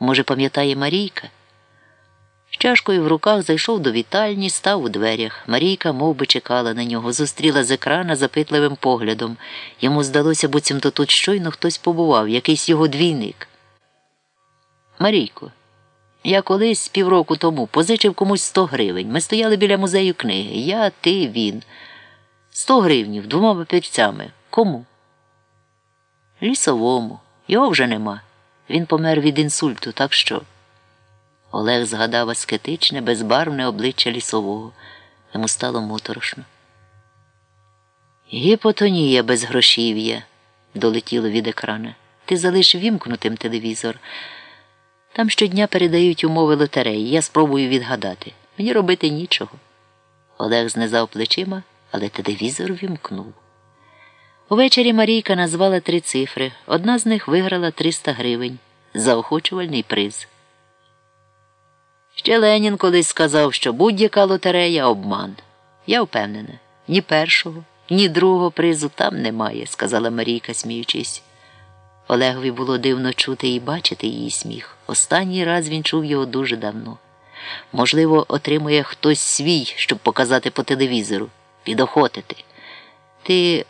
Може, пам'ятає Марійка? З чашкою в руках зайшов до вітальні, став у дверях. Марійка мов би, чекала на нього, зустріла з екрана запитливим поглядом. Йому здалося, буцімто тут щойно хтось побував, якийсь його двійник. Марійко, я колись півроку тому позичив комусь сто гривень. Ми стояли біля музею книги. Я, ти, він. Сто гривнів двома папірцями. Кому? Лісовому. Його вже нема. Він помер від інсульту, так що. Олег згадав аскетичне, безбарвне обличчя лісового. Йому стало моторошно. Гіпотонія безгрошів'я, долетіло від екрана. Ти залиш вімкнутим телевізор. Там щодня передають умови лотереї. Я спробую відгадати. Мені робити нічого. Олег знизав плечима, але телевізор вімкнув. Увечері Марійка назвала три цифри. Одна з них виграла 300 гривень. Заохочувальний приз. Ще Ленін колись сказав, що будь-яка лотерея обман. Я впевнена, ні першого, ні другого призу там немає, сказала Марійка, сміючись. Олегові було дивно чути і бачити її сміх. Останній раз він чув його дуже давно. Можливо, отримує хтось свій, щоб показати по телевізору, підохотити. Ти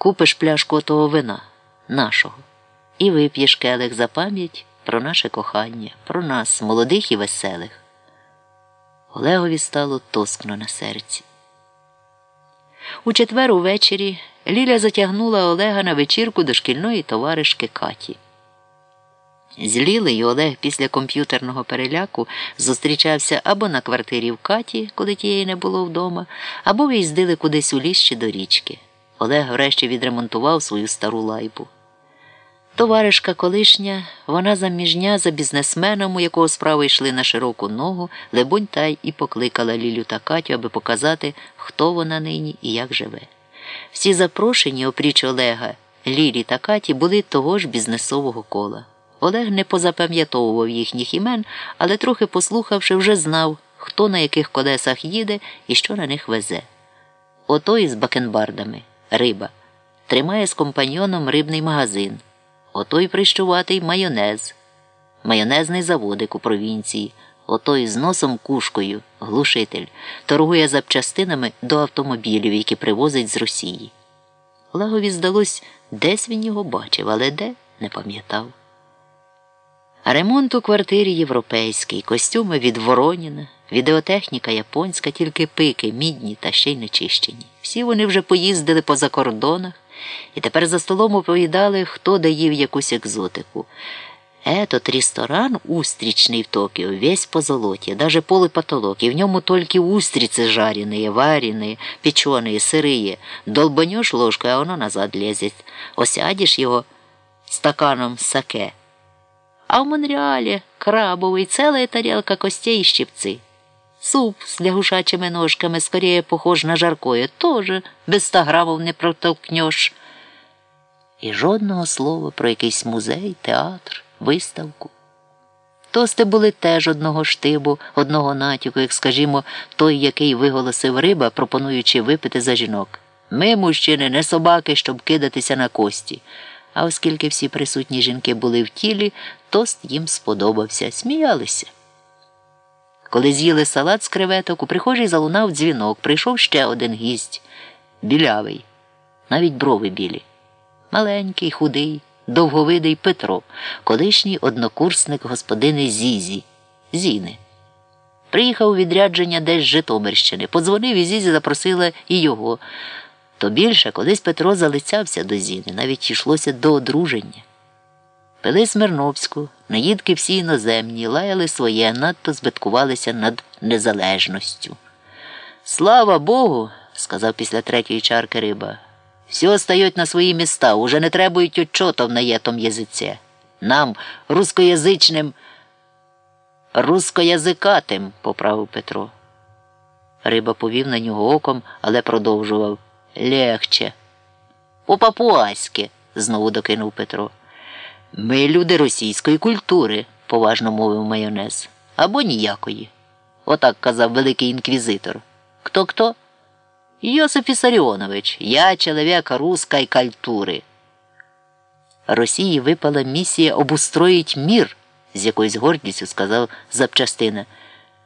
купиш пляшку того вина, нашого, і вип'єш келих за пам'ять про наше кохання, про нас, молодих і веселих. Олегові стало тоскно на серці. У четвер увечері Ліля затягнула Олега на вечірку до шкільної товаришки Каті. З Лілею Олег після комп'ютерного переляку зустрічався або на квартирі в Каті, коли тієї не було вдома, або виїздили кудись у ліс чи до річки. Олег врешті відремонтував свою стару лайбу. Товаришка колишня, вона заміжня за бізнесменом, у якого справи йшли на широку ногу, лебонь та й і покликала Лілю та Катю, аби показати, хто вона нині і як живе. Всі запрошені, опріч Олега, Лілі та Каті, були того ж бізнесового кола. Олег не позапам'ятовував їхніх імен, але трохи послухавши, вже знав, хто на яких колесах їде і що на них везе. Ото із бакенбардами риба, тримає з компаньйоном рибний магазин. Отой прищуватий майонез, майонезний заводик у провінції, отой з носом кушкою, глушитель, торгує запчастинами до автомобілів, які привозить з Росії. Лагові здалось, десь він його бачив, але де не пам'ятав. Ремонт у квартирі європейський, костюми від Вороніна, відеотехніка японська, тільки пики, мідні та ще й нечищені. Всі вони вже поїздили по закордонах і тепер за столом оповідали, хто дає якусь екзотику. Этот ресторан устричный в Токио, весь по золоте, даже пол и потолок, и в нем только устрицы жареные, вареные, печеные, сырые. Долбанешь ложкой, а оно назад лезет. Осядешь его стаканом саке. а в Монреале крабовый, целая тарелка костей и щипцы. Суп с лягушачими ножками, скорее похож на жаркое, тоже без ста грамов не протолкнешь. І жодного слова про якийсь музей, театр, виставку. Тости були теж одного штибу, одного натяку, як, скажімо, той, який виголосив риба, пропонуючи випити за жінок. Ми, мужчини, не собаки, щоб кидатися на кості. А оскільки всі присутні жінки були в тілі, тост їм сподобався, сміялися. Коли з'їли салат з креветок, у прихожій залунав дзвінок, прийшов ще один гість білявий, навіть брови білі. Маленький, худий, довговидий Петро, колишній однокурсник господини Зізі, Зіни. Приїхав у відрядження десь з Житомирщини, подзвонив і Зізі запросила і його. То більше колись Петро залицявся до Зіни, навіть йшлося до одруження. Пили Смирновську, наїдки всі іноземні, лаяли своє, надто збиткувалися над незалежністю. Слава Богу, сказав після третьої чарки риба. Все стають на свої міста, уже не требують отчотов на єтом язице. Нам, рускоязичним, рускоязикатим, поправив Петро. Риба повів на нього оком, але продовжував легче. По папуаськи, знову докинув Петро. Ми люди російської культури, поважно мовив майонез. Або ніякої. Отак казав великий інквізитор. Хто хто? Йосиф Ісаріонович, я чоловік русской культури. Росії випала місія обустроїть мір з якоюсь гордістю сказав запчастина.